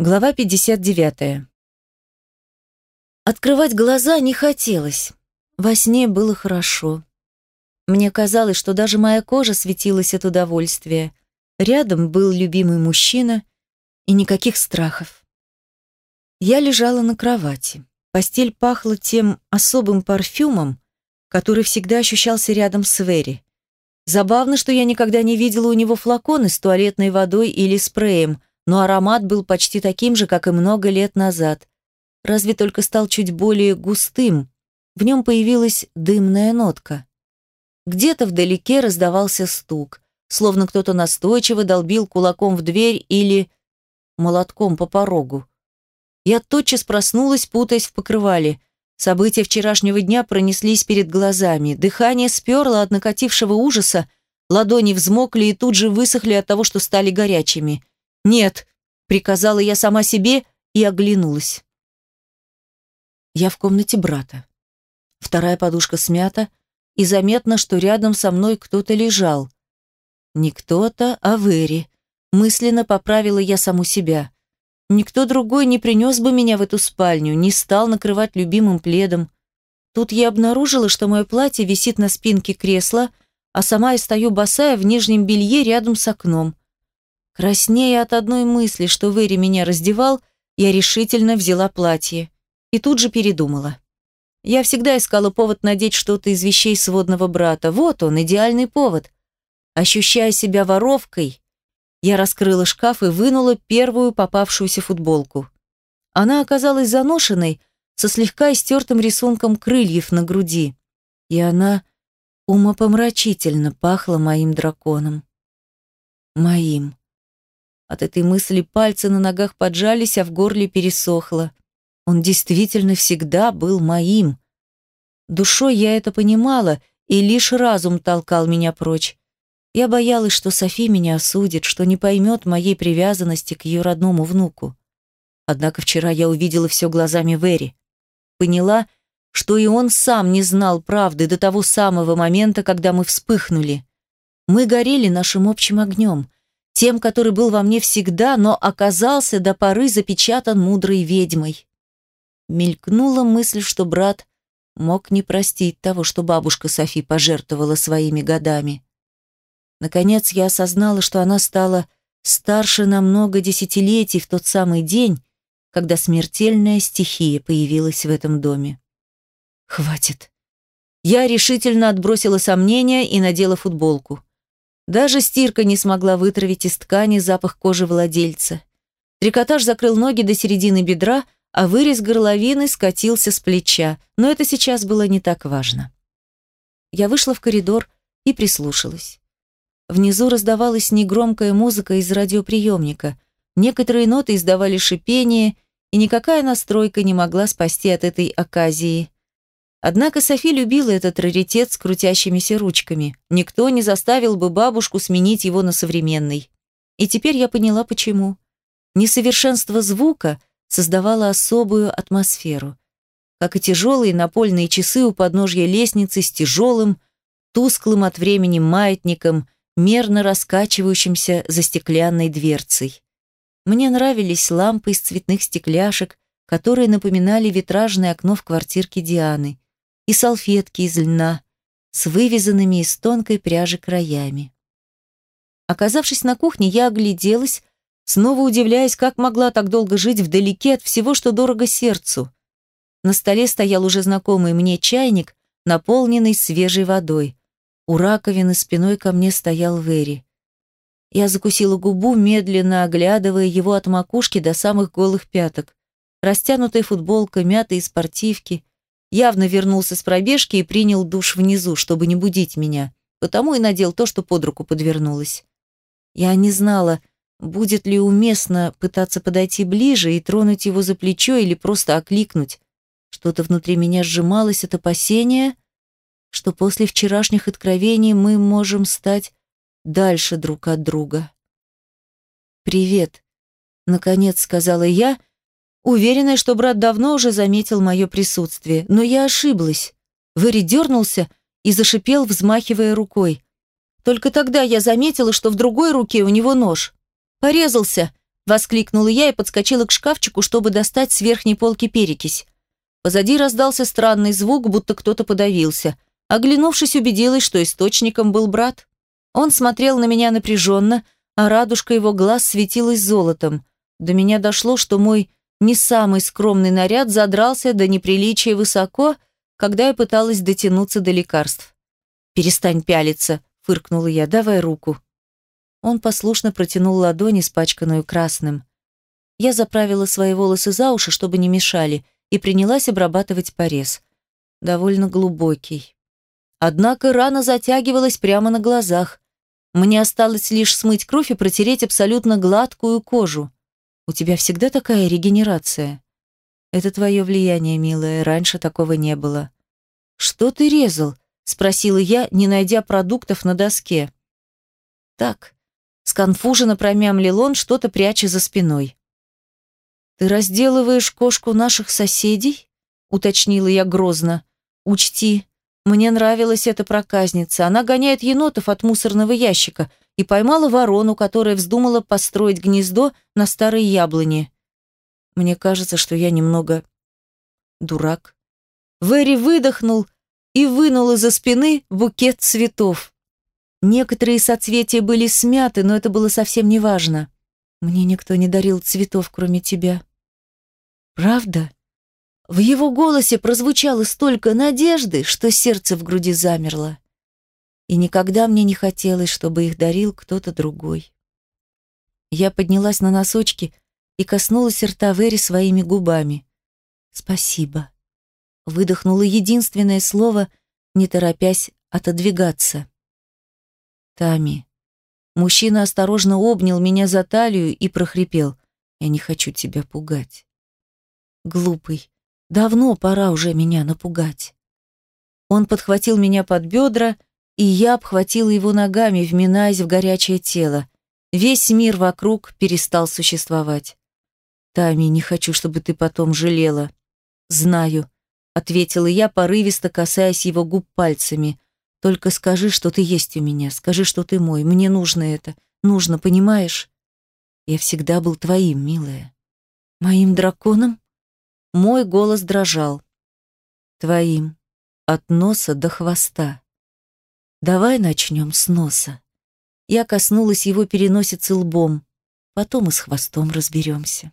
Глава 59. Открывать глаза не хотелось. Во сне было хорошо. Мне казалось, что даже моя кожа светилась от удовольствия. Рядом был любимый мужчина и никаких страхов. Я лежала на кровати. Постель пахла тем особым парфюмом, который всегда ощущался рядом с Вери. Забавно, что я никогда не видела у него флаконы с туалетной водой или спреем – но аромат был почти таким же, как и много лет назад. Разве только стал чуть более густым. В нем появилась дымная нотка. Где-то вдалеке раздавался стук, словно кто-то настойчиво долбил кулаком в дверь или молотком по порогу. Я тотчас проснулась, путаясь в покрывале. События вчерашнего дня пронеслись перед глазами. Дыхание сперло от накатившего ужаса, ладони взмокли и тут же высохли от того, что стали горячими. «Нет», — приказала я сама себе и оглянулась. Я в комнате брата. Вторая подушка смята, и заметно, что рядом со мной кто-то лежал. Не кто-то, а Вэри. Мысленно поправила я саму себя. Никто другой не принес бы меня в эту спальню, не стал накрывать любимым пледом. Тут я обнаружила, что мое платье висит на спинке кресла, а сама я стою босая в нижнем белье рядом с окном. Краснея от одной мысли, что Вэри меня раздевал, я решительно взяла платье. И тут же передумала. Я всегда искала повод надеть что-то из вещей сводного брата. Вот он, идеальный повод. Ощущая себя воровкой, я раскрыла шкаф и вынула первую попавшуюся футболку. Она оказалась заношенной, со слегка истертым рисунком крыльев на груди. И она умопомрачительно пахла моим драконом. Моим. От этой мысли пальцы на ногах поджались, а в горле пересохло. Он действительно всегда был моим. Душой я это понимала, и лишь разум толкал меня прочь. Я боялась, что Софи меня осудит, что не поймет моей привязанности к ее родному внуку. Однако вчера я увидела все глазами Вэри. Поняла, что и он сам не знал правды до того самого момента, когда мы вспыхнули. Мы горели нашим общим огнем — тем, который был во мне всегда, но оказался до поры запечатан мудрой ведьмой. Мелькнула мысль, что брат мог не простить того, что бабушка Софи пожертвовала своими годами. Наконец я осознала, что она стала старше на много десятилетий в тот самый день, когда смертельная стихия появилась в этом доме. Хватит. Я решительно отбросила сомнения и надела футболку. Даже стирка не смогла вытравить из ткани запах кожи владельца. Трикотаж закрыл ноги до середины бедра, а вырез горловины скатился с плеча, но это сейчас было не так важно. Я вышла в коридор и прислушалась. Внизу раздавалась негромкая музыка из радиоприемника. Некоторые ноты издавали шипение, и никакая настройка не могла спасти от этой оказии. Однако Софи любила этот раритет с крутящимися ручками. Никто не заставил бы бабушку сменить его на современный. И теперь я поняла, почему. Несовершенство звука создавало особую атмосферу. Как и тяжелые напольные часы у подножья лестницы с тяжелым, тусклым от времени маятником, мерно раскачивающимся за стеклянной дверцей. Мне нравились лампы из цветных стекляшек, которые напоминали витражное окно в квартирке Дианы и салфетки из льна с вывязанными из тонкой пряжи краями. Оказавшись на кухне, я огляделась, снова удивляясь, как могла так долго жить вдалеке от всего, что дорого сердцу. На столе стоял уже знакомый мне чайник, наполненный свежей водой. У раковины спиной ко мне стоял Вэри. Я закусила губу, медленно оглядывая его от макушки до самых голых пяток. Растянутая футболка, мятые спортивки, Явно вернулся с пробежки и принял душ внизу, чтобы не будить меня. Потому и надел то, что под руку подвернулось. Я не знала, будет ли уместно пытаться подойти ближе и тронуть его за плечо или просто окликнуть. Что-то внутри меня сжималось от опасения, что после вчерашних откровений мы можем стать дальше друг от друга. «Привет», — наконец сказала я, уверенная, что брат давно уже заметил мое присутствие, но я ошиблась. Вэри дернулся и зашипел, взмахивая рукой. Только тогда я заметила, что в другой руке у него нож. «Порезался!» — Воскликнула я и подскочила к шкафчику, чтобы достать с верхней полки перекись. Позади раздался странный звук, будто кто-то подавился. Оглянувшись, убедилась, что источником был брат. Он смотрел на меня напряженно, а радужка его глаз светилась золотом. До меня дошло, что мой не самый скромный наряд задрался до неприличия высоко, когда я пыталась дотянуться до лекарств. «Перестань пялиться», — фыркнула я, — «давай руку». Он послушно протянул ладонь, испачканную красным. Я заправила свои волосы за уши, чтобы не мешали, и принялась обрабатывать порез. Довольно глубокий. Однако рана затягивалась прямо на глазах. Мне осталось лишь смыть кровь и протереть абсолютно гладкую кожу. У тебя всегда такая регенерация? Это твое влияние, милая, раньше такого не было. Что ты резал? Спросила я, не найдя продуктов на доске. Так, Сконфуженно промямлил он, что-то пряча за спиной. «Ты разделываешь кошку наших соседей?» — уточнила я грозно. «Учти, мне нравилась эта проказница. Она гоняет енотов от мусорного ящика и поймала ворону, которая вздумала построить гнездо на старой яблоне. Мне кажется, что я немного дурак». Вэри выдохнул и вынул из-за спины букет цветов. Некоторые соцветия были смяты, но это было совсем не важно. Мне никто не дарил цветов, кроме тебя. Правда? В его голосе прозвучало столько надежды, что сердце в груди замерло. И никогда мне не хотелось, чтобы их дарил кто-то другой. Я поднялась на носочки и коснулась рта Вэри своими губами. «Спасибо». Выдохнула единственное слово, не торопясь отодвигаться. Тами. Мужчина осторожно обнял меня за талию и прохрипел. Я не хочу тебя пугать. Глупый. Давно пора уже меня напугать. Он подхватил меня под бедра, и я обхватила его ногами, вминаясь в горячее тело. Весь мир вокруг перестал существовать. Тами, не хочу, чтобы ты потом жалела. Знаю, ответила я, порывисто касаясь его губ пальцами. Только скажи, что ты есть у меня, скажи, что ты мой. Мне нужно это. Нужно, понимаешь? Я всегда был твоим, милая. Моим драконом? Мой голос дрожал. Твоим. От носа до хвоста. Давай начнем с носа. Я коснулась его переносицы лбом. Потом и с хвостом разберемся.